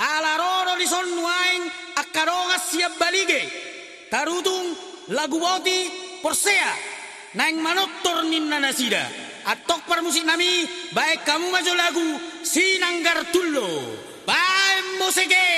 Alaroro di sonnuain akaronga siap balige. Tarutung lagu boti porsea. Nang manottor ninna nasida. Atok permusik nami baik kamu maju lagu sinanggar tullo. Baik musike.